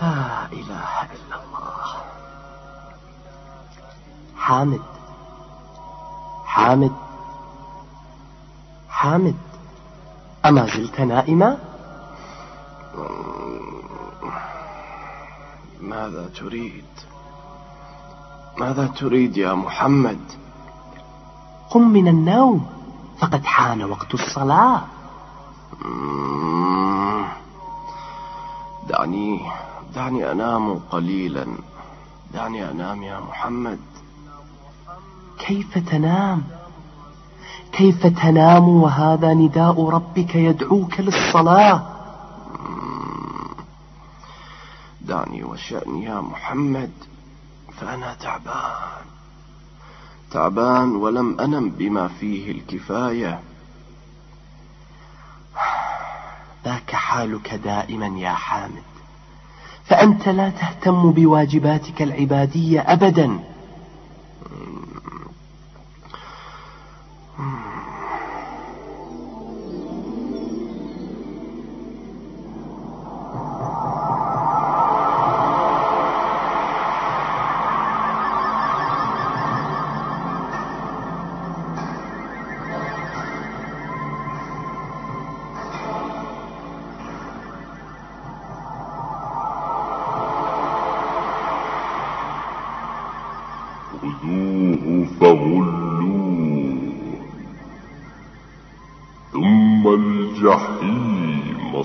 لا إله إلا الله. حامد. حامد. حامد. أما زلت نائما؟ ماذا تريد؟ ماذا تريد يا محمد؟ قم من النوم فقد حان وقت الصلاة. دعني دعني أنام قليلا. دعني أنام يا محمد. كيف تنام؟ كيف تنام وهذا نداء ربك يدعوك للصلاة؟ دعني وشأني يا محمد فأنا تعبان. تعبان ولم أنم بما فيه الكفاية. ذاك حالك دائما يا حامد. فأنت لا تهتم بواجباتك العبادية أبدا.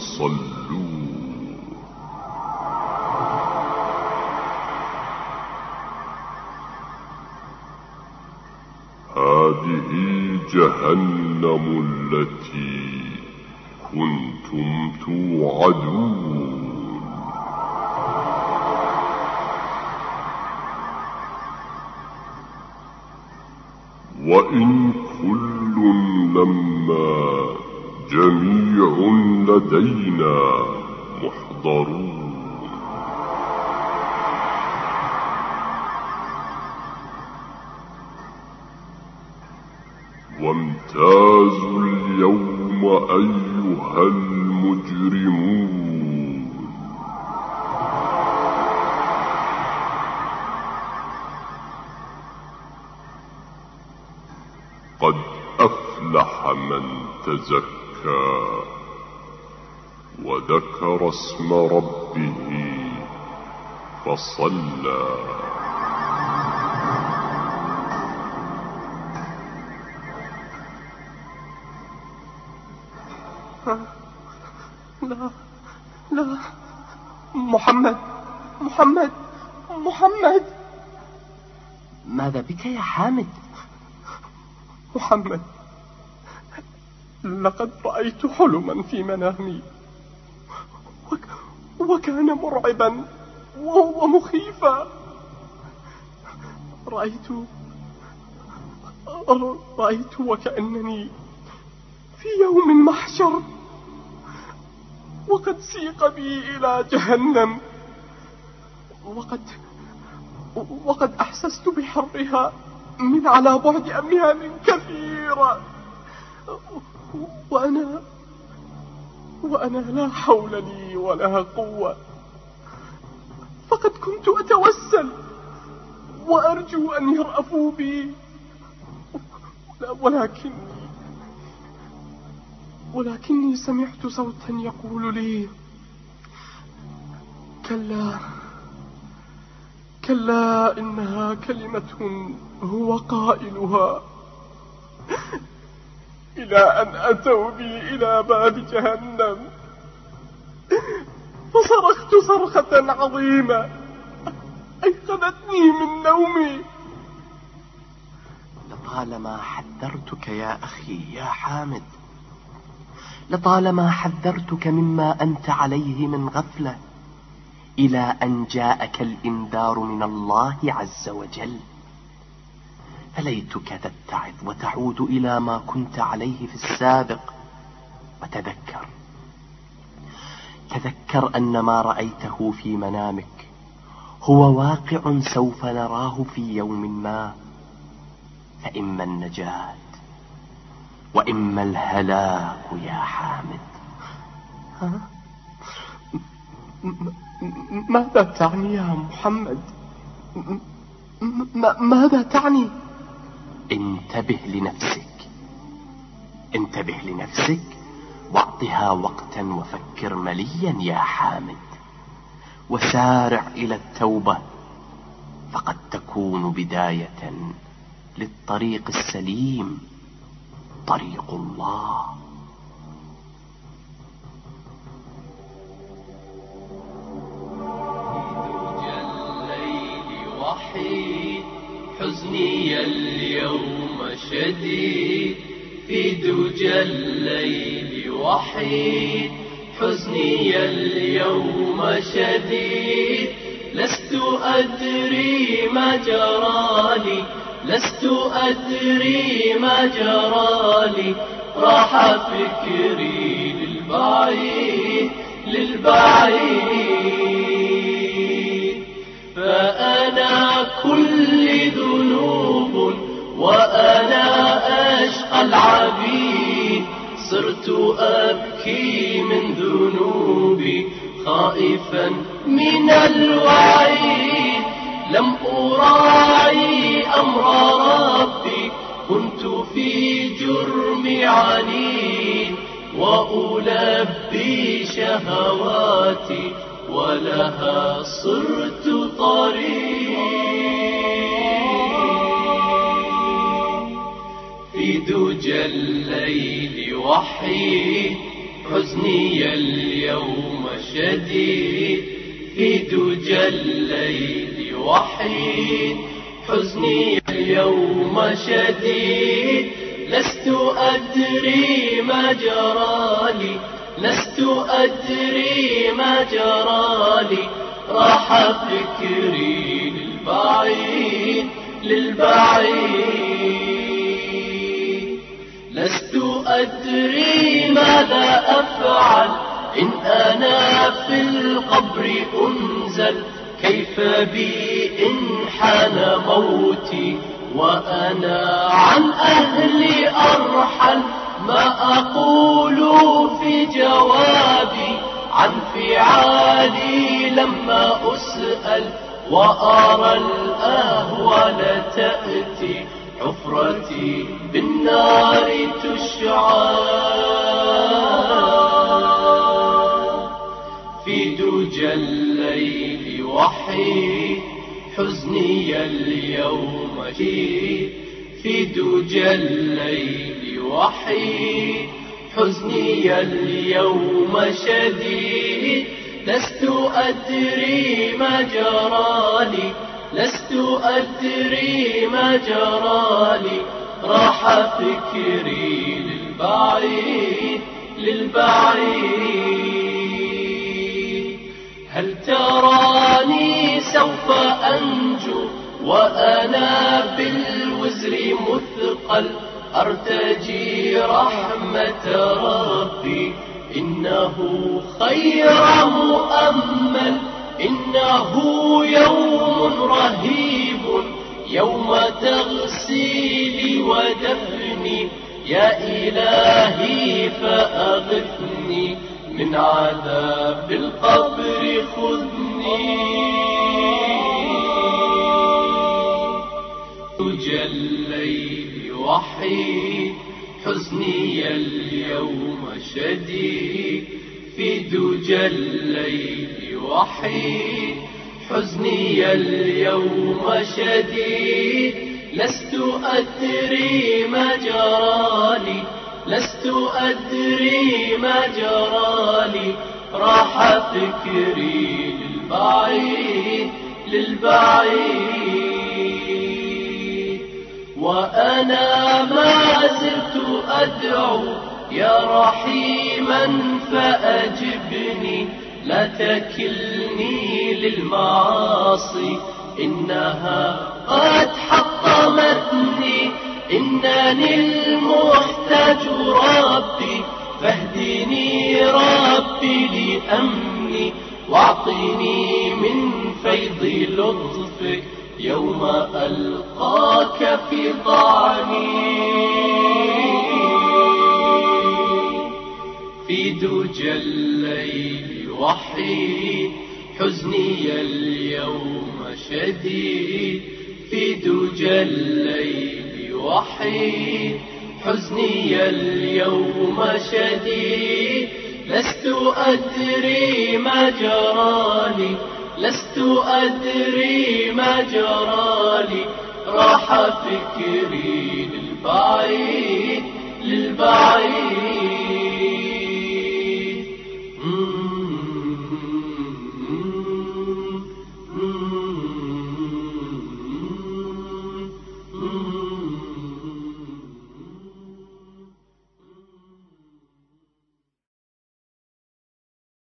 صلوه هذه جهنم التي كنتم توعدون. وإن كل لما جميع لدينا محضرون. وامتازوا اليوم أيها المجرمون. قد أفلح من تزكى وذكر اسم ربه فصلى. لا لا. محمد محمد محمد. ماذا بك يا حامد؟ محمد. لقد رأيت حلما في منامي. وك وكان مرعبا ومخيفا رأيت رأيت وكأنني في يوم محشر. وقد سيق بي إلى جهنم. وقد وقد أحسست بحرها من على بعد أميال كثيرة. وأنا وأنا لا حول لي ولا قوة. فقد كنت أتوسل وأرجو أن يرأفوا بي. ولكني ولكني سمعت صوتا يقول لي كلا كلا إنها كلمة هو قائلها. إلى أن أتوا بي إلى باب جهنم. فصرخت صرخة عظيمة. أيقظتني من نومي. لطالما حذرتك يا أخي يا حامد لطالما حذرتك مما أنت عليه من غفلة إلى أن جاءك الإنذار من الله عز وجل. فليتك تتعظ وتعود إلى ما كنت عليه في السابق؟ وتذكر. تذكر أن ما رأيته في منامك هو واقع سوف نراه في يوم ما. فإما النجاة وإما الهلاك يا حامد. ها؟ ماذا تعني يا محمد؟ ماذا تعني؟ انتبه لنفسك. انتبه لنفسك واعطها وقتا وفكر مليا يا حامد. وسارع إلى التوبة. فقد تكون بداية للطريق السليم طريق الله. وحيد حزني اليوم شديد في دجى الليل وحيد. حزني اليوم شديد. لست أدري ما جرالي. لست أدري ما جرالي. راح فكري للبعيد للبعيد. فأنا كل وأنا أشقى العبيد صرت أبكي من ذنوبي خائفا من الوعيد. لم أراعي أمر ربي كنت في جرم عنيد. وألبي شهواتي ولها صرت طريق دجى الليل وحيد حزني اليوم شديد. في دجى الليل وحيد حزني اليوم شديد. لست أدري ما جرالي لست أدري ما جرالي. راح فكري للبعيد للبعيد. لست أدري ماذا أفعل. إن أنا في القبر أنزل كيف بي إن حان موتي. وأنا عن أهلي أرحل ما أقول في جوابي. عن فعالي لما أسأل وأرى الأهوال تأتي حفرتي بالنار تشعل في دجى الليل وحيد حزني اليوم جيد في دجى الليل وحيد حزني اليوم شديد. لست أدري ما جرالي لست أدري ما جرالي راح فكري للبعيد للبعيد. هل تراني سوف أنجو وأنا بالوزر مثقل؟ أرتجي رحمة ربي إنه خير مؤمل. إنه يوم رهيب يوم تغسيلي ودفني يا إلهي فأغثني من عذاب القبر خذني. دجى الليل وحيد حزني اليوم شديد. في دجى الليل وحيد حزني اليوم شديد. لست أدري ما جرالي لست أدري ما جرالي راح فكري للبعيد للبعيد. وأنا ما زلت أدعو يا رحيما فأجبني. لا تكلني للمعاصي إنها قد حطمتني إنني المحتاج ربي فاهدني ربي لأمني واعطني من فيض لطفك يوم ألقاك في طعني دجى الليل وحيد حزني اليوم شديد في دجى الليل وحيد. حزني اليوم شديد لست أدري ما جرالي لست أدري ما جرالي. راح فكري للبعيد.